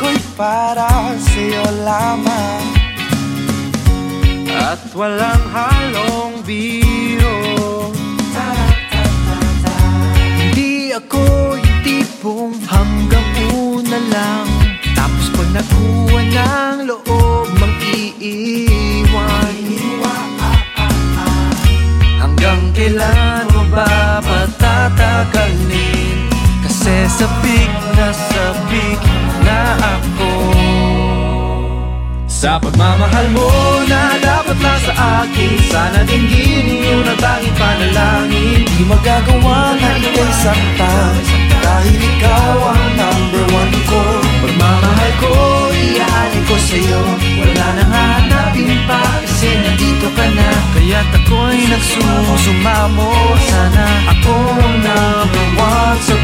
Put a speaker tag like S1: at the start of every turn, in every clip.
S1: ko'y para sa'yo lamang.
S2: At walang halong biro.
S1: Hindi ako yung tipong hanggang una lang. Tapos pag nakuha ng loob mang iiwan Hanggang kailan mo ba patatagalin? Kasi sabik na sabik
S2: Sa pagmamahal mo na dapat na sa akin. Sana dinggin yun ang tanging panalangin.
S1: Di magagawa na ika'y saktan. Dahil ikaw ang number one ko. Pagmamahal ko, iaalin ko sa'yo. Wala nang hanapin pa kasi nandito ka na. Kaya't ako'y nagsusumamo Sana ako ang number one sa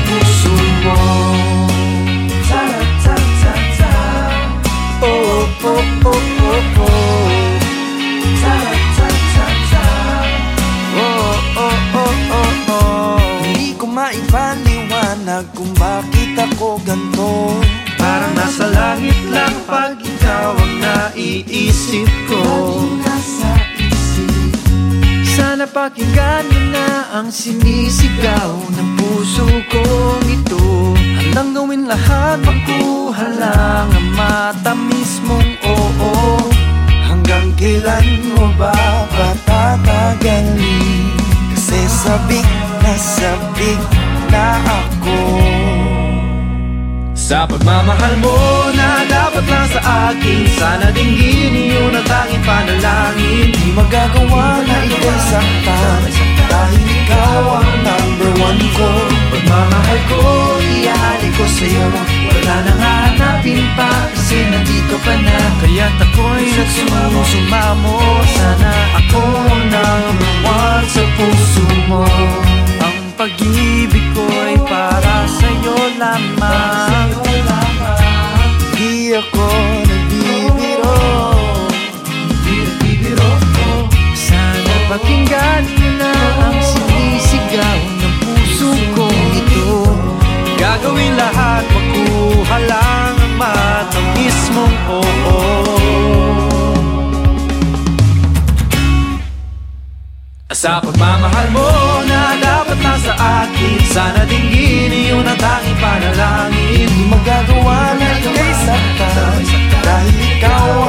S1: maipaliwanag kung bakit ako ganito.
S2: Parang nasa langit lang pag ikaw ang naiisip ko.
S1: Nasa isip. Sana pakinggan mo na ang sinisigaw ng puso kong ito. Handang gawin lahat, makuha lang ang matamis mong oo. Hanggang kailan mo ba patatagalin? Kasi sabik na sabik
S2: Sa pagmamahal mo na dapat lang sa akin Sana dinggin yun ang tanging panalangin.
S1: Di magagawa na ika'y saktan Dahil ikaw ang number one ko. Pagmamahal ko, iaalin ko sa'yo. Wala nang hanapin pa kasi nandito ka na. Kaya't ako'y nagsusumamo Sana ako number one sa puso mo. Ang pag-ibig
S2: Gagawin lahat, makuha lang ang matamis mong oo. Sa pagmamahal mo na dapat na sa akin Sana dinggin yun ang tanging panalangin.
S1: Magagawa na ika'y saktan. Dahil ikaw